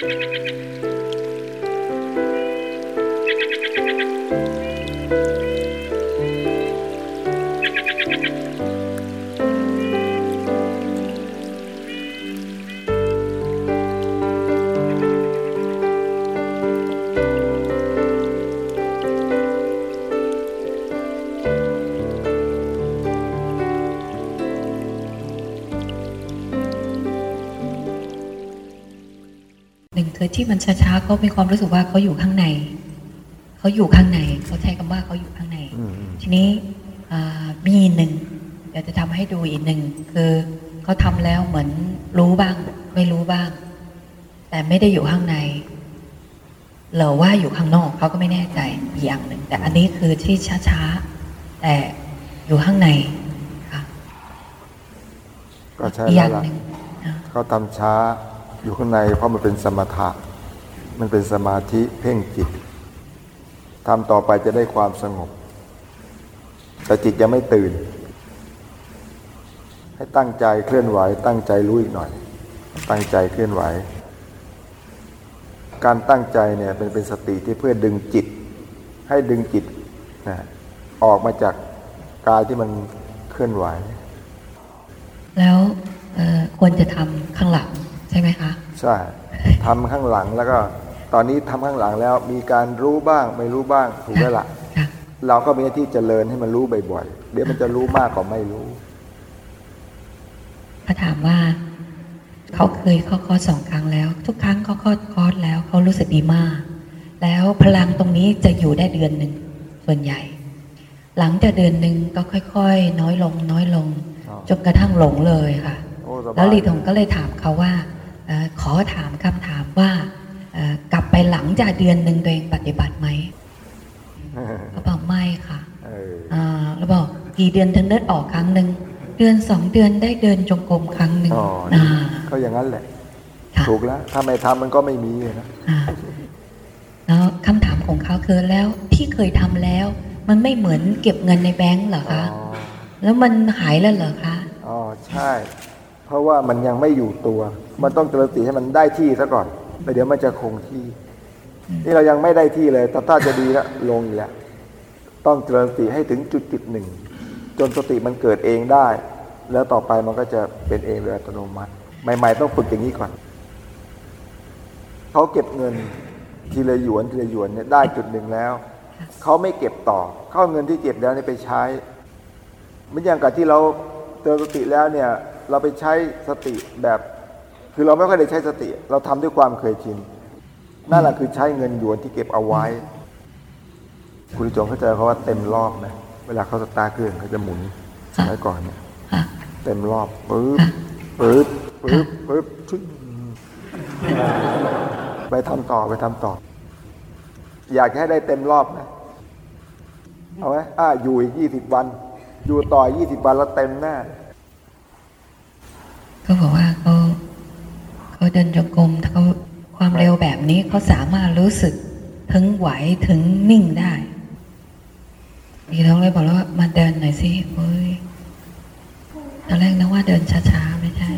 ห มันช้าๆเขามีความรู้สึกว่าเขาอยู่ข้างในเขาอยู่ข้างในเขาใช้คำว่าเขาอยู่ข้างในอืมอืมทีนี้อ่ามีหนึ่งเดี๋ยวจะทำให้ดูอีกหนึ่งคือเขาทำแล้วเหมือนรู้บ้าง ไม่รู้บ้าง แต่ไม่ได้อยู่ข้างในหรือว่าอยู่ข้างนอกเขาก็ไม่แน่ใจอีกอย่างหนึ่งแต่อันนี้คือที่ช้าๆแต่อยู่ข้างในค่ะก็ใช่อีกอแล้ย่าวงล่ะหนึ่งอ่าเขาทำช้าอยู่ข้างในเพราะมันเป็นสมถะ มันเป็นสมาธิเพ่งจิตทำต่อไปจะได้ความสงบ แต่จิตยังไม่ตื่น ให้ตั้งใจเคลื่อนไหว ตั้งใจรู้อีกหน่อย ตั้งใจเคลื่อนไหว การตั้งใจเนี่ยเป็นเป็นสติที่เพื่อดึงจิต ให้ดึงจิตนะออกมาจากกายที่มันเคลื่อนไหว แล้วเอ่อควรจะทำข้างหลังใช่ไหมคะ ใช่ทำข้างหลังแล้วก็ ตอนนี้ทำข้างหลังแล้วมีการรู้บ้างไม่รู้บ้างถูกแล้วล่ะค่ะ เราก็มีหน้าที่เจริญให้มันรู้บ่อยๆเดี๋ยวมันจะรู้มากกว่าไม่รู้เขาถามว่าเขาเคยเข้าคอร์สสองครั้งแล้ว ทุกครั้งเขาเข้าคอร์สแล้วเขารู้สึกดีมาก แล้วพลังตรงนี้จะอยู่ได้เดือนหนึ่งส่วนใหญ่ หลังจากเดือนหนึ่งก็ค่อย ๆ น้อยลง น้อยลงอ๋อจนกระทั่งหลงเลยค่ะโอ้สบายแล้วลีทงก็เลยถามเขาว่าเออขอถามคำถามว่าเอ่อ กลับไปหลังจากเดือนหนึ่งตัวเองปฏิบัติไหมเขาบอกไม่ค่ะเอออ่าแล้วบอกกี่เดือนถึงเดินออกครั้งหนึ่งเดือนสองเดือนได้เดินจงกรมครั้งหนึ่งอ๋ออ่าก็อย่างนั้นแหละค่ะถูกแล้ว ถ้าไม่ทำมันก็ไม่มีนะอ่าแล้วคำถามของเขาคือแล้วที่เคยทำแล้ว มันไม่เหมือนเก็บเงินในแบงก์เหรออ๋อคะ แล้วมันหายแล้วเหรอคะอ๋อใช่ เพราะว่ามันยังไม่อยู่ตัว มันต้องเจริญสติให้มันได้ที่ซะก่อน แล้วเดี๋ยวมันจะคงที่ นี่เรายังไม่ได้ที่เลยแต่ถ้าจะดีแล้วลงอีกแล้วต้องเจริญสติให้ถึงจุดจุดหนึ่ง จนสติมันเกิดเองได้ แล้วต่อไปมันก็จะเป็นเองโดยอัตโนมัติ ใหม่ ๆ ต้องฝึกอย่างนี้ก่อนเขาเก็บเงินทีละหยวนทีละหยวนเนี่ยได้จุดหนึ่งแล้วเขาไม่เก็บต่อ เขาเอาเงินที่เก็บแล้วเนี่ยไปใช้เหมือนอย่างกับที่เราเตือนสติแล้วเนี่ย เราไปใช้สติแบบ คือเราไม่ค่อยได้ใช้สติ เราทำด้วยความเคยชินนั่นแหละคือใช้เงินหยวนที่เก็บเอาไว้ คุณผู้ชมเข้าใจเขาว่าเต็มรอบไหมเวลาเขาสตาร์เครื่องเขาจะหมุนสมัยก่อนเนี่ยเต็มรอบปึ๊บปึ๊บปึ๊บปึ๊บชึ้งไปทำต่อไปทำต่อ อยากให้ได้เต็มรอบนะเอาไหมอ่าอยู่อีกยี่สิบวัน อยู่ต่อยี่สิบวันแล้วเต็มแน่เขาบอกว่า เขาเดินจงกรมถ้าเขาความเร็วแบบนี้เขาสามารถรู้สึกถึงไหวถึงนิ่งได้อีกท้องเลยบอกแล้วว่ามาเดินหน่อยสิเฮ้ยตอนแรกนึกว่าเดินช้าๆไม่ใช่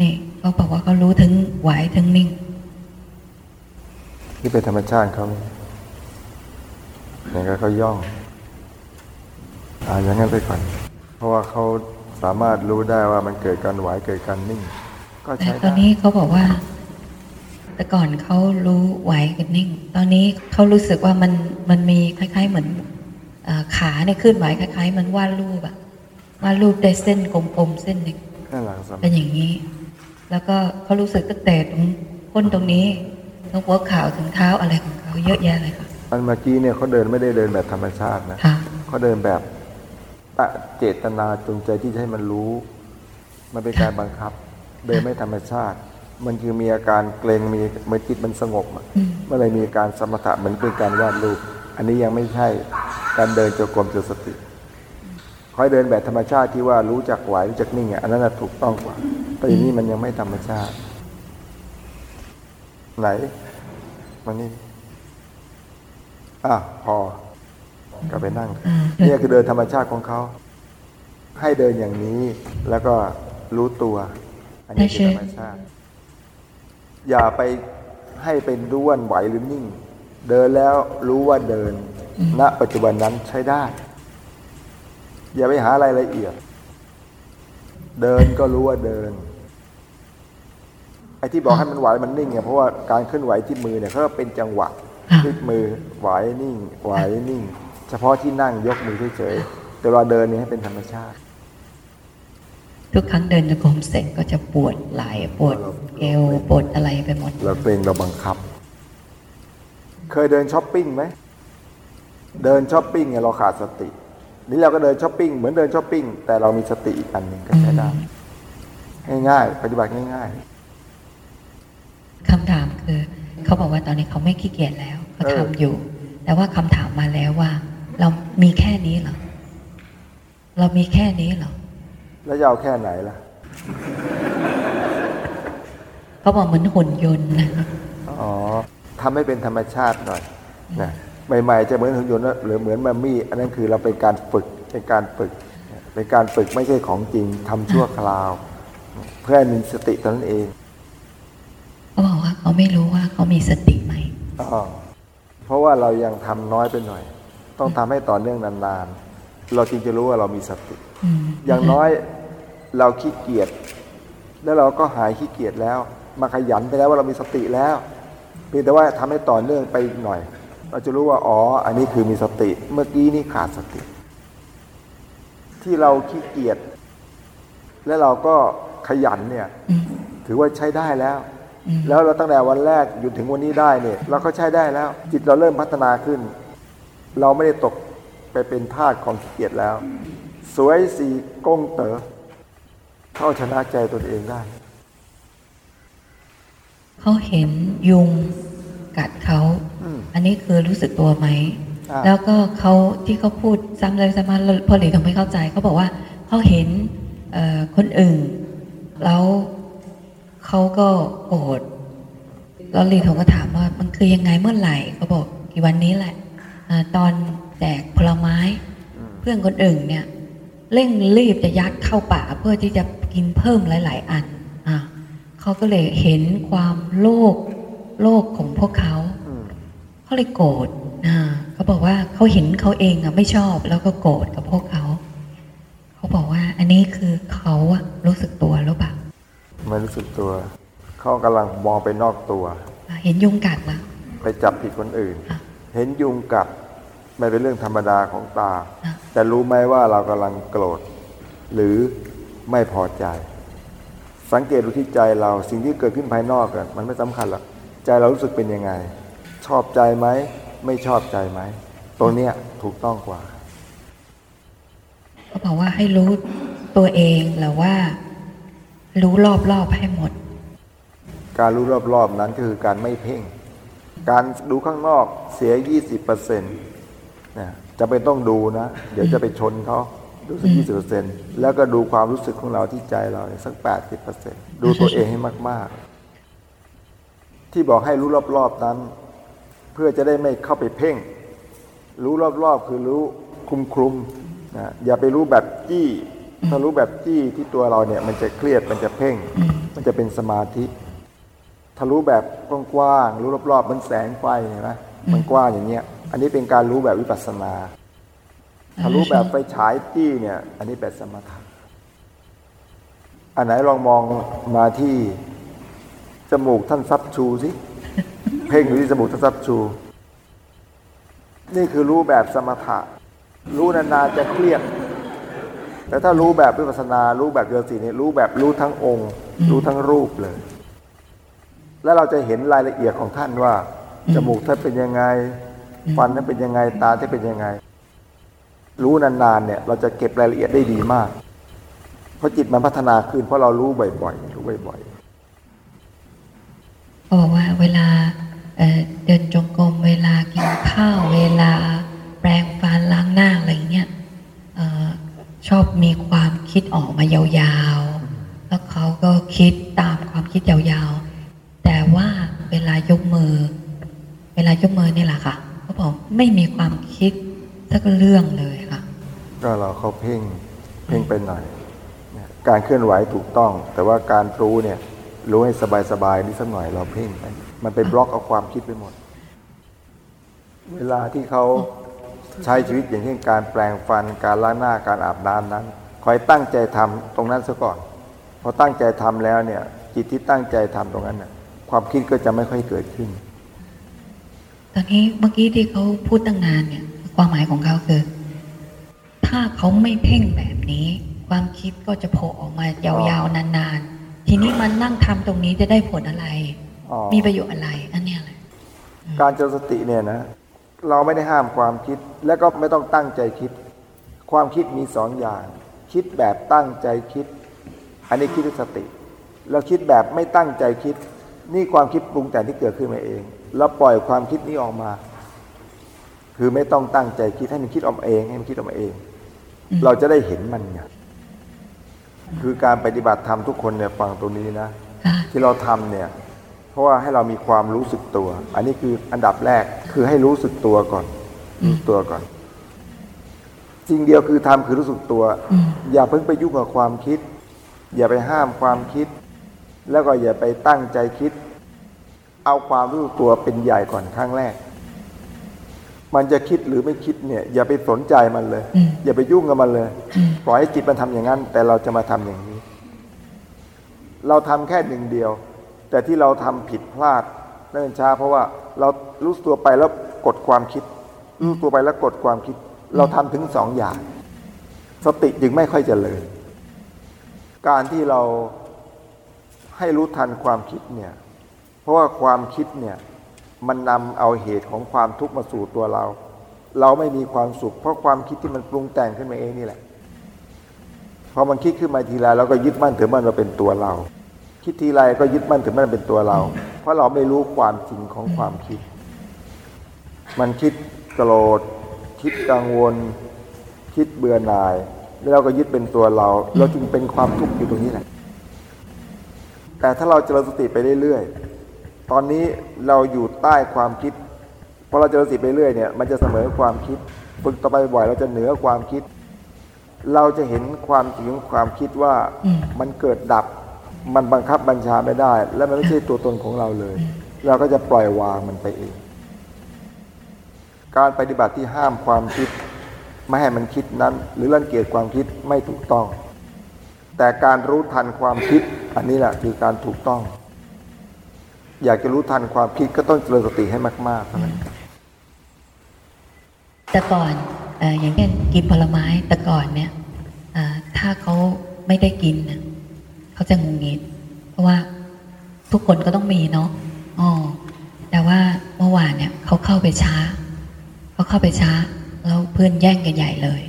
นี่เขาบอกว่าเขารู้ถึงไหวถึงนิ่ง นี่เป็นธรรมชาติเขาอย่างนั้นเขาย่องอ่าอย่างนั้นไปก่อน เพราะว่าเขาสามารถรู้ได้ว่ามันเกิดการไหวเกิดการนิ่ง ก็แต่ใช้ตอนได้นี้เขาบอกว่า แต่ก่อนเขารู้ไหวกับนิ่ง ตอนนี้เขารู้สึกว่ามันมันมีคล้าย ๆ เหมือนเอ่อขาเนี่ยเคลื่อนไหวคล้ายๆเหมันวาดรูปอะวาดรูปได้เส้นกลมๆเส้นหนึ่งนั่นแหละสำเป็นอย่างนี้ แล้วก็เขารู้สึกตั้งแต่ตรงก้นตรงนี้ตรงหัวเข่าถึงเท้าอะไรของเขาเยอะแยะเลยค่ะอันเมื่อกี้เนี่ยเขาเดินไม่ได้เดินแบบธรรมชาตินะค่ะเขาเดินแบบตะเจตนาจงใจที่จะให้มันรู้ มันเป็นการบังคับ เดินไม่ธรรมชาติ มันคือมีอาการเกรงมีเมื่อจิตมันสงบอะอืมเมื่อไรมีอาการสมถะเหมือนเป็นการวาดรูป อันนี้ยังไม่ใช่การเดินจงกรมเจริญสติคอยเดินแบบธรรมชาติที่ว่ารู้จักไหวรู้จักนิ่งอะอันนั้นนะถูกต้องกว่าแต่อันนี้มันยังไม่ธรรมชาติ ไหนมานี่อะพอกลับไปนั่งอืมเนี่ยคือเดินธรรมชาติของเขา ให้เดินอย่างนี้แล้วก็รู้ตัว อันนี้คือธรรมชาติ อย่าไปให้เป็นด้วนไหวหรือนิ่ง เดินแล้วรู้ว่าเดิน ณ ปัจจุบันนั้นใช้ได้ อย่าไปหารายละเอียด เดินก็รู้ว่าเดิน ไอ้ที่บอกให้มันไหวมันนิ่งเนี่ยเพราะว่าการเคลื่อนไหวที่มือเนี่ยเขาเป็นจังหวะค่ะพลิกมือไหวนิ่งไหวนิ่ง เฉพาะที่นั่งยกมือเฉยๆแต่เวลาเดินเนี่ยให้เป็นธรรมชาติ ทุกครั้งเดินจงกรมเสร็จก็จะปวดไหล่ปวดเอวปวดอะไรไปหมด เราเกร็งเราบังคับ เคยเดินช้อปปิ้งไหมเดินช้อปปิ้งเนี่ยเราขาดสติ นี่เราก็เดินช้อปปิ้งเหมือนเดินช้อปปิ้งแต่เรามีสติอีกอันหนึ่งก็ใช้ได้ง่ายๆปฏิบัติง่ายคำถามคือ เขาบอกว่าตอนนี้เขาไม่ขี้เกียจแล้วเขาเออทำอยู่ แต่ว่าคำถามมาแล้วว่า เรามีแค่นี้เหรอเรามีแค่นี้เหรอๆ แล้วจะเอาแค่ไหนล่ะเขาบอกเหมือนหุ่นยนต์นะครับอ๋อทำให้เป็นธรรมชาติหน่อยนะใหม่ ๆ จะเหมือนหุ่นยนต์หรือเหมือนมัมมี่ อันนั้นคือเราเป็นการฝึกเป็นการฝึกเป็นการฝึกไม่ใช่ของจริงทำชั่วคราว เพื่อให้มีสติเท่านั้นเองเขาบอกว่าเขาไม่รู้ว่าเขามีสติไหมอ๋อเพราะว่าเรายังทำน้อยไปหน่อย ต้องทำให้ต่อเนื่องนานๆ เราจึงจะรู้ว่าเรามีสติ อืมอย่างน้อยเราขี้เกียจแล้วเราก็หายขี้เกียจแล้ว มาขยันไปแล้วว่าเรามีสติแล้วเพียงแต่ว่าทำให้ต่อเนื่องไปอีกหน่อย เราจะรู้ว่าอ๋อ อันนี้คือมีสติ เมื่อกี้นี่ขาดสติ ที่เราขี้เกียจและเราก็ขยันเนี่ยอืมถือว่าใช้ได้แล้วอืมแล้วเราตั้งแต่วันแรกหยุดถึงวันนี้ได้เนี่ย เราก็ใช้ได้แล้ว จิตเราเริ่มพัฒนาขึ้น เราไม่ได้ตกไปเป็นทาสของขี้เกียจแล้ว สวยสีก้งเต๋อเข้าชนะใจตนเองได้ เขาเห็นยุงกัดเขาอืมอันนี้คือรู้สึกตัวไหมอ่าแล้วก็เขาที่เขาพูดซ้ำเลยซ้ำมาพอหลีทำไม่เข้าใจเขาบอกว่าเขาเห็นเอ่อคนอื่น แล้วเขาก็โกรธแล้วลีทงก็ถามว่ามันคือยังไงเมื่อไหร่เขาบอกกี่วันนี้แหละอาตอนแจกผลไม้ เพื่อนคนอื่นเนี่ย เร่งรีบจะยัดเข้าปากเพื่อที่จะกินเพิ่มหลาย ๆ อันอะเขาก็เลยเห็นความโลภโลภของพวกเขาอืมเขาเลยโกรธอ่าเขาบอกว่าเขาเห็นเขาเองอะไม่ชอบแล้วก็โกรธกับพวกเขา เขาบอกว่าอันนี้คือเขาอะรู้สึกตัวหรือเปล่าไม่รู้สึกตัว เขากำลังมองไปนอกตัวอะเห็นยุงกัดละไปจับผิดคนอื่นอะเห็นยุงกัด ไม่เป็นเรื่องธรรมดาของตาอะแต่รู้ไหมว่าเรากำลังโกรธ หรือไม่พอใจ สังเกตดูที่ใจเราสิ่งที่เกิดขึ้นภายนอกกันมันไม่สำคัญหรอกใจเรารู้สึกเป็นยังไง ชอบใจไหม ไม่ชอบใจไหมตรงเนี้ยถูกต้องกว่าเขาบอกว่าให้รู้ตัวเองหรือว่า รู้รอบๆให้หมด การรู้รอบๆนั้นก็คือการไม่เพ่ง การดูข้างนอกเสีย 20%เนะจะเป็นต้องดูนะ เดี๋ยวจะไปชนเขาดูสัก20%แล้วก็ดูความรู้สึกของเราที่ใจเราเนี่ยสัก80%ดูตัวเองให้มาก ๆ ที่บอกให้รู้รอบ ๆ นั้น เพื่อจะได้ไม่เข้าไปเพ่ง รู้รอบ ๆ คือรู้คุมคลุมนะอย่าไปรู้แบบจี้ ถ้ารู้แบบจี้ที่ตัวเราเนี่ย มันจะเครียดมันจะเพ่ง มันจะเป็นสมาธิ ถ้ารู้แบบกว้างๆรู้รอบๆมันแสงไฟเห็นไหมมันกว้างอย่างเงี้ย อันนี้เป็นการรู้แบบวิปัสสนาถ้ารู้แบบไฟฉายจี้เนี่ย อันนี้แบบสมถะอันไหนลองมองมาที่จมูกท่านซับชูสิ เพ่งอยู่ที่จมูกท่านซับชู นี่คือรู้แบบสมถะ รู้นานๆจะเครียด แต่ถ้ารู้แบบวิปัสสนา รู้แบบเดียวสีนี่รู้แบบรู้ทั้งองค์ รู้ทั้งรูปเลย แล้วเราจะเห็นรายละเอียดของท่านว่า จมูกท่านเป็นยังไง ฟันท่านเป็นยังไงตาท่เป็นยังไง รู้นานๆเนี่ย เราจะเก็บรายละเอียดได้ดีมาก เพราะจิตมันพัฒนาขึ้นเพราะเรารู้บ่อยๆรู้บ่อยเขาบอกว่าเวลาเเดินจงกรมเวลากินข้าวเวลาแปรงฟันล้างหน้าอะไรเงี้ยอชอบมีความคิดออกมายาวๆ แล้วเขาก็คิดตามความคิดยาวๆ แต่ว่าเวลายกมือ เวลายกมือนี่แหละค่ะ เขาบอกไม่มีความคิดสักเรื่องเลยค่ะ ก็เราเขาเพ่งเพ่งไปหน่อยการเคลื่อนไหวถูกต้อง แต่ว่าการรู้เนี่ยรู้ให้สบายๆนิดสักหน่อยเราเพ่งไปมันไปบล็อกเอาความคิดไปหมด เวลาที่เขาใช้ชีวิตอย่างเช่นการแปลงฟันการล้างหน้าการอาบน้ำนั้น คอยตั้งใจทำตรงนั้นซะก่อนพอตั้งใจทำแล้วเนี่ยจิตที่ตั้งใจทำตรงนั้นน่ะความคิดก็จะไม่ค่อยเกิดขึ้น ตอนนี้เมื่อกี้ที่เขาพูดตั้งนานเนี่ย ความหมายของเขาคือ ถ้าเขาไม่เพ่งแบบนี้ ความคิดก็จะโผล่ออกมายาวๆนานๆ ทีนี้มันนั่งทำตรงนี้จะได้ผลอะไรอ๋อมีประโยชน์อะไรอันเนี้ยแหละการเจริญสติเนี่ยนะ เราไม่ได้ห้ามความคิด และก็ไม่ต้องตั้งใจคิด ความคิดมีสองอย่าง คิดแบบตั้งใจคิด อันนี้คิดด้วยสติ แล้วคิดแบบไม่ตั้งใจคิด นี่ความคิดปรุงแต่งที่เกิดขึ้นมาเอง แล้วปล่อยความคิดนี้ออกมา คือไม่ต้องตั้งใจคิดให้มันคิดออกมาเองให้มันคิดออกมาเองอืมเราจะได้เห็นมันไงคือการปฏิบัติธรรมทุกคนเนี่ยฟังตรงนี้นะค่ะที่เราทำเนี่ย เพราะว่าให้เรามีความรู้สึกตัว อันนี้คืออันดับแรกคือให้รู้สึกตัวก่อนรู้สึกตัวก่อนสิ่งเดียวคือทำคือรู้สึกตัวอืมอย่าเพิ่งไปยุ่งกับความคิด อย่าไปห้ามความคิด แล้วก็อย่าไปตั้งใจคิด เอาความรู้สึกตัวเป็นใหญ่ก่อนครั้งแรก มันจะคิดหรือไม่คิดเนี่ย อย่าไปสนใจมันเลยอืมอย่าไปยุ่งกับมันเลยอืมปล่อยให้จิตมันทำอย่างนั้น แต่เราจะมาทำอย่างนี้ เราทำแค่หนึ่งเดียว แต่ที่เราทำผิดพลาดเนิ่นช้า เพราะว่าเรารู้สึกตัวไปแล้วกดความคิดรู้สึกตัวไปแล้วกดความคิด เราทำถึงสองอย่าง สติจึงไม่ค่อยเจริญ การที่เราให้รู้ทันความคิดเนี่ย เพราะว่าความคิดเนี่ยมันนำเอาเหตุของความทุกข์มาสู่ตัวเรา เราไม่มีความสุข เพราะความคิดที่มันปรุงแต่งขึ้นมาเองนี่แหละ พอมันคิดขึ้นมาทีไรเราก็ยึดมั่นถือมั่นเราเป็นตัวเรา คิดทีไรก็ยึดมั่นถือมั่นเป็นตัวเรา เพราะเราไม่รู้ความจริงของความคิด มันคิดโกรธคิดกังวล คิดเบื่อหน่าย แล้วเราก็ยึดเป็นตัวเรา เราจึงเป็นความทุกข์อยู่ตรงนี้แหละแต่ถ้าเราเจริญสติไปเรื่อยๆ ตอนนี้เราอยู่ใต้ความคิดพอเราเจริญสติไปเรื่อยเนี่ยมันจะเสมอความคิด ฝึกต่อไปบ่อยเราจะเหนือความคิด เราจะเห็นความจริงของความคิดว่าอืมมันเกิดดับ มันบังคับบัญชาไม่ได้ และมันไม่ใช่ตัวตนของเราเลย เราก็จะปล่อยวางมันไปเอง การปฏิบัติที่ห้ามความคิดไม่ให้มันคิดนั้น หรือรังเกียจความคิดไม่ถูกต้อง แต่การรู้ทันความคิด อันนี้แหละคือการถูกต้อง อยากจะรู้ทันความคิดก็ต้องเจริญสติให้มากๆเท่านั้นแต่ก่อนเอ่ออย่างเช่นกินผลไม้แต่ก่อนเนี่ยเอ่อถ้าเขาไม่ได้กินน่ะเขาจะงงงิดเพราะว่าทุกคนก็ต้องมีเนาะอ๋อแต่ว่าเมื่อวานเนี่ยเขาเข้าไปช้าเขาเข้าไปช้า แล้วเพื่อนแย่งกันใหญ่เลย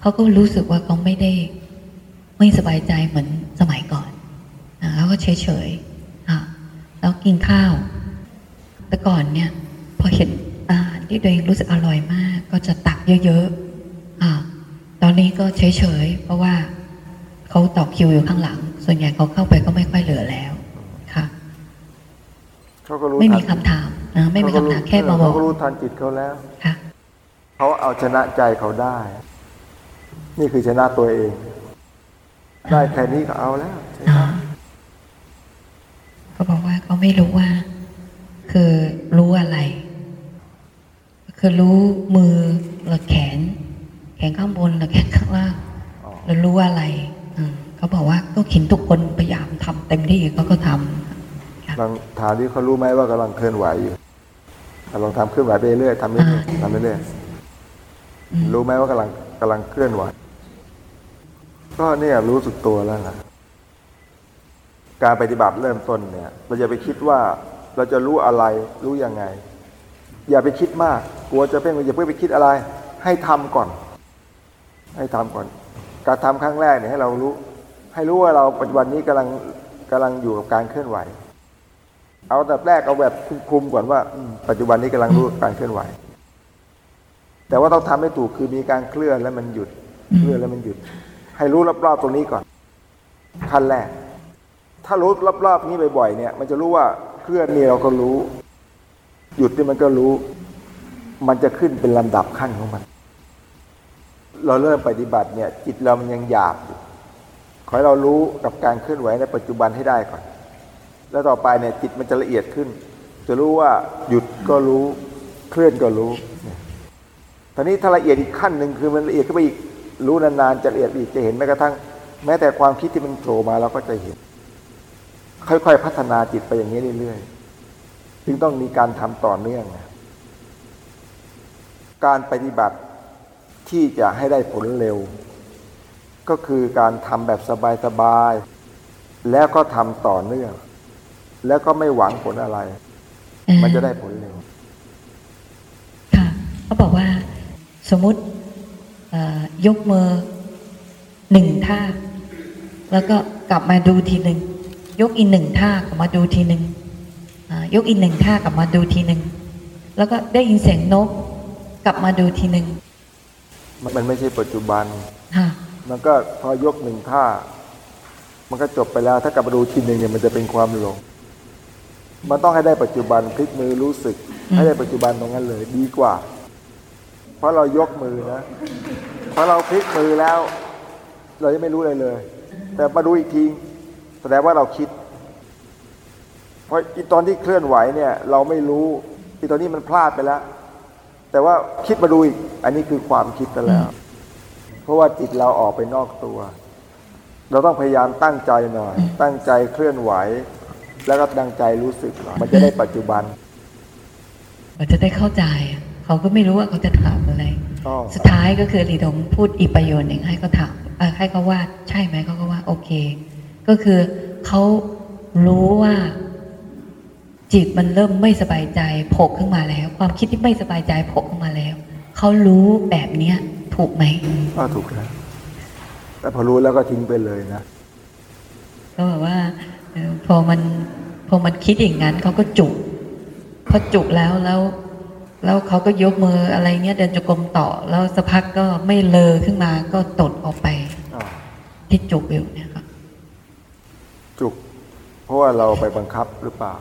เขาก็รู้สึกว่าเขาไม่ได้ ไม่สบายใจเหมือนสมัยก่อนอ่าเขาก็เฉยเฉยๆอะ แล้วกินข้าว แต่ก่อนเนี่ย พอเห็นอาหารที่ตัวเองรู้สึกอร่อยมาก ก็จะตักเยอะๆอ่าตอนนี้ก็เฉยๆเพราะว่าเขาต่อคิวอยู่ข้างหลัง ส่วนใหญ่เขาเข้าไปก็ไม่ค่อยเหลือแล้วค่ะเขาก็รู้ไม่ทัมีนคำถามนะไม่มีคำถามแค่มาบอเขากก็รู้ทันจิตเขาแล้วค่ะเขาเอาชนะใจเขาได้ นี่คือชนะตัวเอง ได้แค่นี้ก็เอาแล้วใช่ไหมอ๋อ เขาบอกว่าเขาไม่รู้ว่า คือรู้อะไร คือรู้มือหรือแขน แขนข้างบนหรือแขนข้างล่างอ๋อแล้วรู้อะไรอืมเขาบอกว่าก็เห็นทุกคนพยายามทำเต็มที่เขาก็ทำค่ะลองถามที่เขารู้ไหมว่ากำลังเคลื่อนไหวอยู่อะลองทำเคลื่อนไหวไปเรื่อยๆทำเรื่อยๆทำเรื่อยอืมๆรู้ไหมว่ากำลังกำลังเคลื่อนไหว ก็เนี่ยรู้สึกตัวแล้วล่ะ การปฏิบัติเริ่มต้นเนี่ย เราจะไปคิดว่าเราจะรู้อะไรรู้ยังไง อย่าไปคิดมาก กลัวจะเพ่งอย่าเพิ่งไปคิดอะไร ให้ทำก่อน ให้ทำก่อน การทำครั้งแรกเนี่ยให้เรารู้ ให้รู้ว่าเราปัจจุบันนี้กำลังกำลังอยู่กับการเคลื่อนไหว เอาแต่แรกเอาแบบคุมๆก่อนว่าปัจจุบันนี้กำลังรู้กับการเคลื่อนไหว แต่ว่าต้องทำให้ถูกคือมีการเคลื่อนแล้วมันหยุดเคลื่อนแล้วมันหยุด ให้รู้รอบๆตรงนี้ก่อนขั้นแรก ถ้ารู้รอบๆนี้บ่อยๆเนี่ย มันจะรู้ว่าเคลื่อนนี่เราก็รู้ หยุดนี่มันก็รู้ มันจะขึ้นเป็นลำดับขั้นของมัน เราเริ่มปฏิบัติเนี่ย จิตเรามันยังหยาบอยู่ขอให้เรารู้กับการเคลื่อนไหวในปัจจุบันให้ได้ก่อน แล้วต่อไปเนี่ยจิตมันจะละเอียดขึ้น จะรู้ว่าหยุดก็รู้ เคลื่อนก็รู้ ตอนนี้ถ้าละเอียดอีกขั้นหนึ่งคือมันละเอียดขึ้นไปอีก รู้นานๆจะละเอียดอีกจะเห็นแม้กระทั่ง แม้แต่ความคิดที่มันโผล่มาเราก็จะเห็น ค่อยๆพัฒนาจิตไปอย่างนี้เรื่อยๆจึงต้องมีการทำต่อเนื่อง การปฏิบัติที่จะให้ได้ผลเร็ว ก็คือการทำแบบสบายๆแล้วก็ทำต่อเนื่อง แล้วก็ไม่หวังผลอะไร มันจะได้ผลเร็ว ค่ะเขาบอกว่าสมมติยกมือหนึ่งท่า แล้วก็กลับมาดูทีหนึ่ง ยกอีกหนึ่งท่ากลับมาดูทีหนึ่งอ่ายกอีกหนึ่งท่ากลับมาดูทีหนึ่งแล้วก็ได้ยินเสียงนกกลับมาดูทีหนึ่งมันมันไม่ใช่ปัจจุบันค่ะมันก็พอยกหนึ่งท่า มันก็จบไปแล้วถ้ากลับมาดูทีหนึ่งเนี่ยมันจะเป็นความหลงมันต้องให้ได้ปัจจุบันพลิกมือรู้สึก ให้ได้ปัจจุบันตรงนั้นเลยดีกว่า เพราะเรายกมือนะเพราะเราพลิกมือแล้ว เราจะไม่รู้อะไรเลย แต่มาดูอีกที แสดงว่าเราคิด เพราะอีตอนที่เคลื่อนไหวเนี่ยเราไม่รู้อีตอนนี้มันพลาดไปแล้ว แต่ว่าคิดมาดูอีก อันนี้คือความคิดไปแล้ว เพราะว่าจิตเราออกไปนอกตัว เราต้องพยายามตั้งใจหน่อย ตั้งใจเคลื่อนไหว แล้วก็ตั้งใจรู้สึกหน่อยมันจะได้ปัจจุบันเราจะได้เข้าใจ เขาก็ไม่รู้ว่าเขาจะถามอะไรอ๋อสุดท้ายก็คือลีดงพูดอีกประโยชน์หนึ่งให้เขาถามเอ่อให้เขาว่าใช่ไหมเขาก็ว่าโอเค ก็คือเขารู้ว่าจิตมันเริ่มไม่สบายใจโผล่ขึ้นมาแล้ว ความคิดที่ไม่สบายใจโผล่ขึ้นมาแล้วเขารู้แบบเนี้ย ถูกไหมก็ถูกแล้วแต่พอรู้แล้วก็ทิ้งไปเลยนะก็แบบว่าเออพอมันพอมันคิดอย่างนั้นเขาก็จุกพอจุกแล้วแล้วแล้วเขาก็ยกมืออะไรเงี้ยเดินจงกรมต่อ แล้วสักพักก็ไม่เลอขึ้นมาก็ตดออกไปอ่าที่จุกอยู่เนี่ยครับจุกเพ ราะว่าเราไปบังคับหรือเปล่า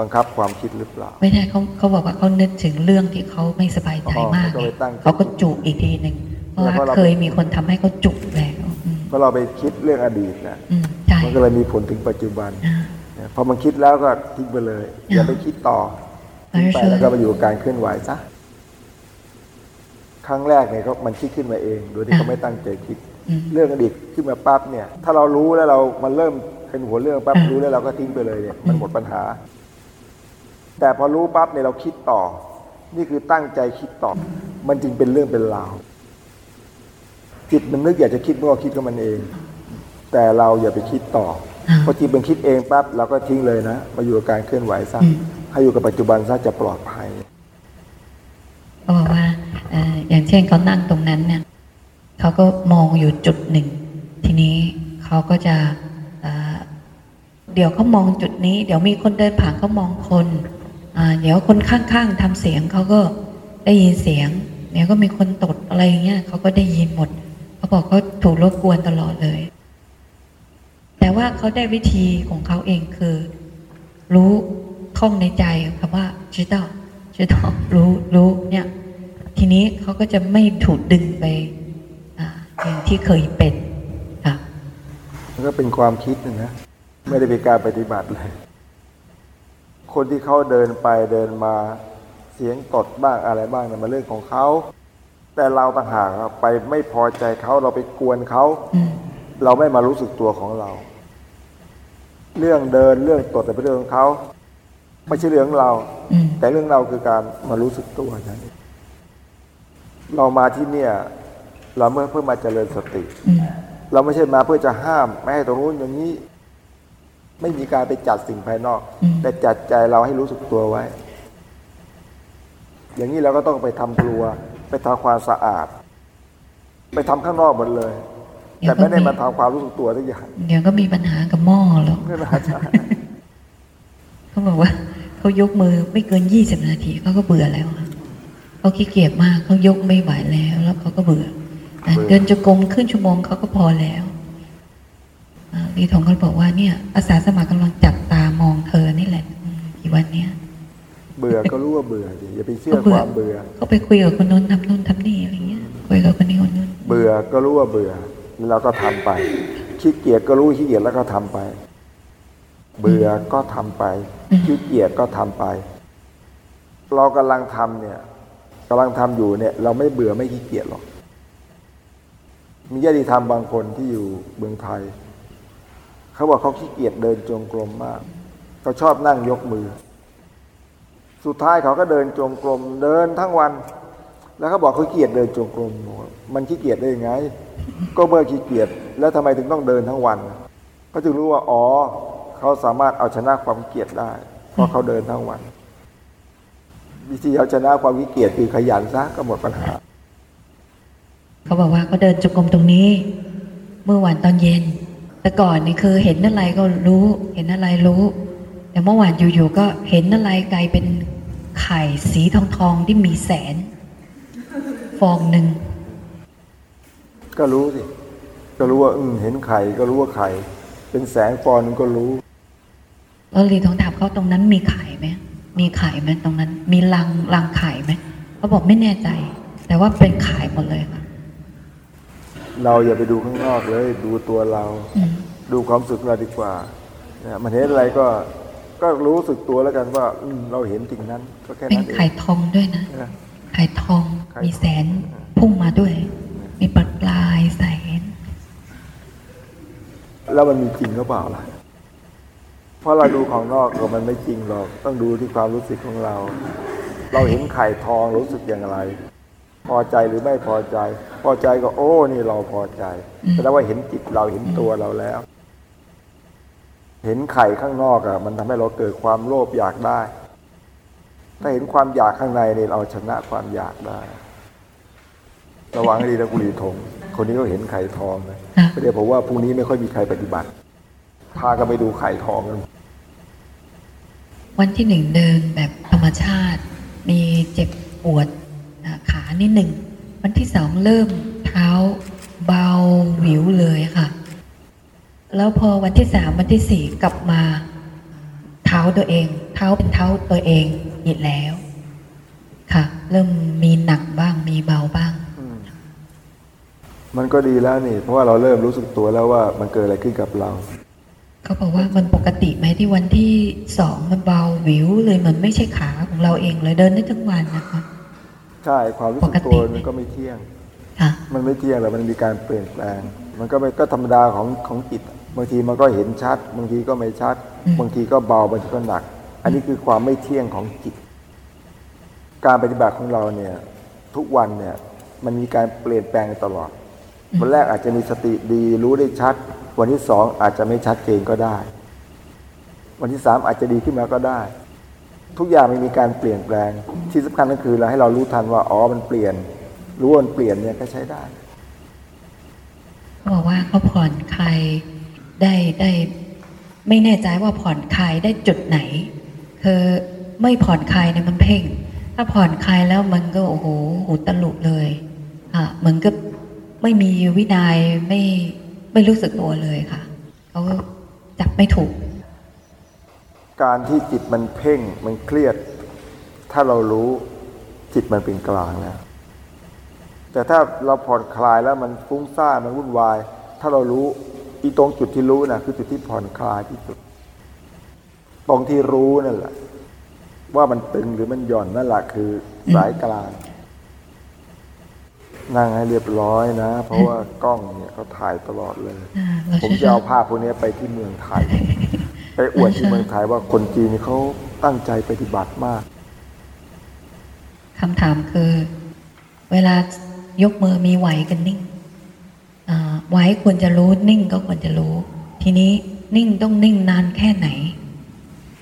บังคับความคิดหรือเปล่า ไม่ได้เขาเขาบอกว่าเขานึกถึงเรื่องที่เขาไม่สบายใจอ๋อมากเขาก็เลยตั้งเขาก็จุกอีกทีหนึ่งเพราะว่าแล้วก็เราเคยมีคนทำให้เขาจุกแล้วอืมเพราะเราไปคิดเรื่องอดีตนะอืมใช่มันก็เลยมีผลถึงปัจจุบันอ่าเนี่ยพอมันคิดแล้วก็ทิ้งไปเลย อย่าไปคิดต่ออ่าทิ้งไปใช่แล้วก็มาอยู่กับการเคลื่อนไหวซะครั้งแรกเนี่ยเขามันคิดขึ้นมาเอง โดยที่เขาไม่ตั้งใจคิดอืมเรื่องอดีตขึ้นมาปั๊บเนี่ย ถ้าเรารู้แล้วเรามันเริ่ม เป็นหัวเรื่องปั๊บอ่ารู้รู้แล้วเราก็ทิ้งไปเลยเนี่ยมันหมดปัญหา แต่พอรู้ปั๊บเนี่ยเราคิดต่อ นี่คือตั้งใจคิดต่อ มันจึงเป็นเรื่องเป็นราวจิตมันนึกอยากจะคิดมันก็คิดกับมันเอง แต่เราอย่าไปคิดต่ออ่าพอจิตมันคิดเองปั๊บเราก็ทิ้งเลยนะมาอยู่กับการเคลื่อนไหวซะอืมให้อยู่กับปัจจุบันซะจะปลอดภัยเขาบอกว่าเอ่ออย่างเช่นเขานั่งตรงนั้นเนี่ยเขาก็มองอยู่จุดหนึ่ง ทีนี้เขาก็จะเอ่อ เดี๋ยวเขามองจุดนี้ เดี๋ยวมีคนเดินผ่านเขามองคนเดี๋ยวคนข้างๆทำเสียงเขาก็ได้ยินเสียงเดี๋ยวก็มีคนตดอะไรเงี้ยเขาก็ได้ยินหมดเขาบอกเขาถูกรบกวนตลอดเลย แต่ว่าเขาได้วิธีของเขาเองคือ รู้ท่องในใจคำว่าจิตต์จิตต์รู้รู้เนี่ยทีนี้เขาก็จะไม่ถูกดึงไปอย่างที่เคยเป็นค่ะก็เป็นความคิดนะ ไม่ได้เป็นการปฏิบัติเลย คนที่เขาเดินไปเดินมาเสียงตดบ้างอะไรบ้างเนี่ยมันเรื่องของเขา แต่เราต่างหากไปไม่พอใจเขาเราไปกวนเขา เราไม่มารู้สึกตัวของเรา เรื่องเดินเรื่องตดแต่เป็นเรื่องของเขาไม่ใช่เรื่องเรา แต่เรื่องเราคือการมารู้สึกตัวนั้นเรามาที่เนี่ย เราเมื่อเพื่อมาเจริญสติ เราไม่ใช่มาเพื่อจะห้าม ไม่ให้ตรงนู้นอย่างนี้ ไม่มีการไปจัดสิ่งภายนอกอืมแต่จัดใจเราให้รู้สึกตัวไว้ อย่างนี้เราก็ต้องไปทำครัว ไปทำความสะอาด ไปทำข้างนอกหมดเลย แต่ไม่ได้มาทำความรู้สึกตัวทุกอย่างเดี๋ยวก็มีปัญหากับหม้อหรอกไม่น่าใช่เขาบอกว่าเขายกมือไม่เกินยี่สิบนาทีเขาก็เบื่อแล้วค่ะเขาขี้เกียจมากเขายกไม่ไหวแล้ว แล้วเขาก็เบื่ออะเบื่อเดินจงกรมครึ่งชั่วโมงเขาก็พอแล้ว อ่าลีทองก็บอกว่าเนี่ยอาสาสมัครกำลังจับตามองเธอนี่แหละอืมอีวันเนี้ยเบื่อก็รู้ว่าเบื่อดิอย่าไปเชื่อก็เบื่คอวามเบื่อเขาไปคุยกับคนนู้นทำนู่นทำนี่อะไรเงี้ยคุยกับคนนี้คนนู้นเบื่อก็รู้ว่าเบื่อเราก็ทำไปขี้เกียจก็รู้ขี้เกียจแล้วก็ทำไป เบื่อก็ทำไปอืมขี้เกียจก็ทำไป เรากำลังทำเนี่ยกำลังทำอยู่เนี่ย เราไม่เบื่อไม่ขี้เกียจหรอกมีญาติธรรมบางคนที่อยู่เมืองไทย เขาบอกเขาขี้เกียจเดินจงกรมมากเขาชอบนั่งยกมือ สุดท้ายเขาก็เดินจงกรมเดินทั้งวัน แล้วเขาบอกเขาขี้เกียจเดินจงกรมมันขี้เกียจได้ยังไง ก็เมื่อขี้เกียจแล้วทำไมถึงต้องเดินทั้งวันเขาจึงรู้ว่าอ๋อเขาสามารถเอาชนะความขี้เกียจได้ เพราะเขาเดินทั้งวัน วิธีเอาชนะความขี้เกียจคือขยันซะก็หมดปัญหา เขาบอกว่าเขาเดินจงกรมตรงนี้ เมื่อวานตอนเย็น แต่ก่อนนี่คือเห็นอะไรก็รู้ เห็นอะไรรู้ แต่เมื่อวานอยู่ๆก็เห็นอะไรกลายเป็นไข่สีทองทองๆที่มีแสน ฟองหนึ่งก็รู้สิก็รู้ว่าอืมเห็นไข่ก็รู้ว่าไข่เป็นแสงฟองหนึงก็รู้แล้วลีทองถามเขาตรงนั้นมีไข่ไหมมีไข่ไหมตรงนั้น มีรังรังไข่ไหมเขาบอกไม่แน่ใจ แต่ว่าเป็นไข่หมดเลยค่ะ เราอย่าไปดูข้างนอกเลย ดูตัวเราอืมดูความรู้สึกเราดีกว่าเนี่ยมันเห็นอะไรก็ก็รู้สึกตัวแล้วกันว่าอืมเราเห็นสิ่งนั้น ก็แค่เป็นนั้นเอไข่งทองด้วยนะนะไข่ทองไข่มีแสนพุ่งมาด้วย มีประกายแสนแล้วมันมีจริงหรือเปล่าล่ะเพราะเราดูของนอกก็มันไม่จริงหรอก ต้องดูที่ความรู้สึกของเรา เราเห็นไข่ทองรู้สึกอย่างไร พอใจหรือไม่พอใจ พอใจก็โอ้นี่เราพอใจแสดงว่าเห็นจิตเราเห็นตัวเราแล้ว เห็นไข่ข้างนอกอะมันทำให้เราเกิดความโลภอยากได้ ถ้าเห็นความอยากข้างในเนี่ยเราชนะความอยากได้ ระวังให้ดีนะกุลีทงคนนี้ก็เห็นไข่ทองนะค่ะเดี๋ยวผมว่าพรุ่งนี้ไม่ค่อยมีใครปฏิบัติ พากันไปดูไข่ทองกันวันที่หนึ่งเดินแบบธรรมชาติ มีเจ็บปวดอ่าขา นิดหนึ่ง วันที่สองเริ่มเท้าเบาหวิวเลยค่ะ แล้วพอวันที่สามวันที่สี่กลับมา เท้าตัวเอง เท้าเป็นเท้าตัวเองอีกแล้ว ค่ะ เริ่มมีหนักบ้างมีเบาบ้าง มันก็ดีแล้วนี่ เพราะว่าเราเริ่มรู้สึกตัวแล้วว่ามันเกิดอะไรขึ้นกับเราเขาบอกว่ามันปกติไหมที่วันที่สองมันเบาหวิวเลยมันไม่ใช่ขาของเราเองเลยเดินได้ทั้งวันนะคะ ใช่ความรู้สึกปกติตัวมันก็ไม่เที่ยงค่ะมันไม่เที่ยงหรอกมันมีการเปลี่ยนแปลง มันก็ไม่ก็ธรรมดาของของจิตบางทีมันก็เห็นชัด บางทีก็ไม่ชัดอืมบางทีก็เบาบางทีก็หนัก อันนี้คือความไม่เที่ยงของจิต การปฏิบัติของเราเนี่ยทุกวันเนี่ยมันมีการเปลี่ยนแปลงตลอดวันแรกอาจจะมีสติดีรู้ได้ชัด วันที่สองอาจจะไม่ชัดเจนก็ได้ วันที่สามอาจจะดีขึ้นมาก็ได้ ทุกอย่างมันมีการเปลี่ยนแปลง ที่สำคัญก็คือเราให้เรารู้ทันว่า อ๋อ มันเปลี่ยน รู้ว่ามันเปลี่ยนเนี่ยก็ใช้ได้เขาบอกว่าเขาผ่อนคลายได้ได้ ไม่แน่ใจว่าผ่อนคลายได้จุดไหน คือไม่ผ่อนคลายเนี่ยมันเพ่ง ถ้าผ่อนคลายแล้วมันก็โอ้โหหูตลุเลยอะเหมือนกับไม่มีวินัยไม่ไม่รู้สึกตัวเลยค่ะเขาจับไม่ถูก การที่จิตมันเพ่งมันเครียด ถ้าเรารู้จิตมันเป็นกลางแล้วแต่ถ้าเราผ่อนคลายแล้วมันฟุ้งซ่านมันวุ่นวาย ถ้าเรารู้อีตรงจุดที่รู้นะคือจุดที่ผ่อนคลายที่สุด ตรงที่รู้นั่นแหละ ว่ามันตึงหรือมันหย่อนนั่นแหละคือสายกลางนั่งให้เรียบร้อยนะ เพราะว่ากล้องเนี่ยเขาถ่ายตลอดเลยอ่าเราผมจะเอาภาพพวกนี้ไปที่เมืองไทย ไปอวดที่เมืองไทยว่าคนจีนนี่เขาตั้งใจปฏิบัติมากคำถามคือ เวลายกมือมีไหวกันนิ่งอ่าไหวควรจะรู้นิ่งก็ควรจะรู้ ทีนี้นิ่งต้องนิ่งนานแค่ไหน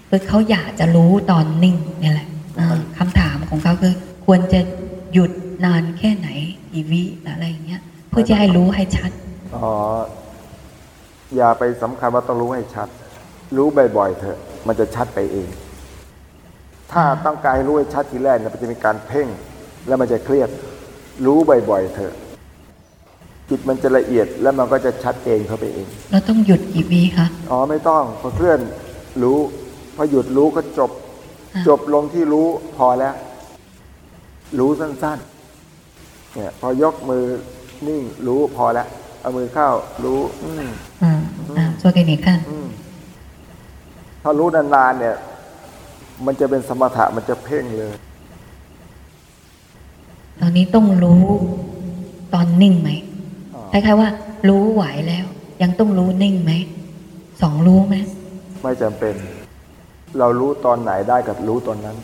คือเขาอยากจะรู้ตอนนิ่งเนี่ยแหละอ่าคำถามของเขาคือ ควรจะหยุดนานแค่ไหนกี่วิอะไรอย่างเงี้ย เพื่อจะให้รู้ให้ชัดอ๋ออย่าไปสำคัญว่าต้องรู้ให้ชัด รู้บ่อยๆเถอะ มันจะชัดไปเอง ถ้าต้องการให้รู้ให้ชัดทีแรกเนี่ยมันจะมีการเพ่ง แล้วมันจะเครียด รู้บ่อยๆเถอะ จิตมันจะละเอียดแล้วมันก็จะชัดเองเข้าไปเองเราต้องหยุดกี่วิคะอ๋อไม่ต้องพอเคลื่อนรู้พอหยุดรู้ก็จบอะจบลงที่รู้พอแล้ว รู้สั้นๆเนี่ยพอยกมือนิ่งรู้พอแล้วเอามือเข้ารู้ อืมอ่าอ่าช่วยกันอีกขั้นอืม ถ้ารู้นานๆเนี่ย มันจะเป็นสมถะมันจะเพ่งเลย ตอนนี้ต้องรู้ตอนนิ่งไหมอ่าคล้ายๆว่า รู้ไหวแล้ว ยังต้องรู้นิ่งไหมสองรู้ไหมไม่จำเป็น เรารู้ตอนไหนได้กับรู้ตอนนั้น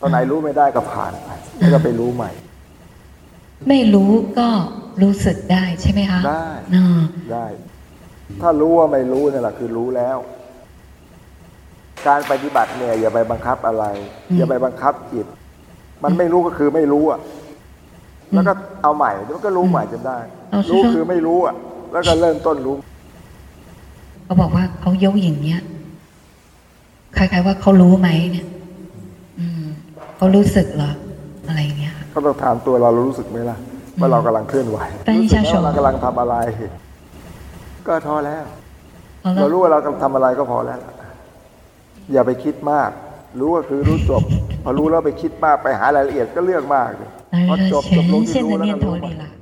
ตอนไหนรู้ไม่ได้ก็ผ่านไปแล้วก็ไปรู้ใหม่ ไม่รู้ก็รู้สึกได้ใช่ไหมคะได้อ่าได้ ถ้ารู้ว่าไม่รู้เนี่ยแหละคือรู้แล้ว การปฏิบัติเนี่ยอย่าไปบังคับอะไร อย่าไปบังคับจิต มันไม่รู้ก็คือไม่รู้อะแล้วก็เอาใหม่แล้วก็รู้ใหม่จะได้ รู้คือไม่รู้อะ แล้วก็เริ่มต้นรู้เขาบอกว่าเขายกอย่างเนี้ยคล้ายๆว่าเขารู้ไหมเนี่ยเขารู้สึกเหรออะไรเงี้ยเขาต้องถามตัวเราเรารู้สึกไหมล่ะว่าเรากำลังเคลื่อนไหวรู้สึกว่าเรากำลังทำอะไร ก็ท้อแล้ว เรารู้ว่าเรากำลังทำอะไรก็พอแล้ว อย่าไปคิดมาก รู้ก็คือรู้จบ พอรู้แล้วไปคิดมากไปหารายละเอียดก็เรื่องมากพอจบจบลงที่รู้แล้วก็รู้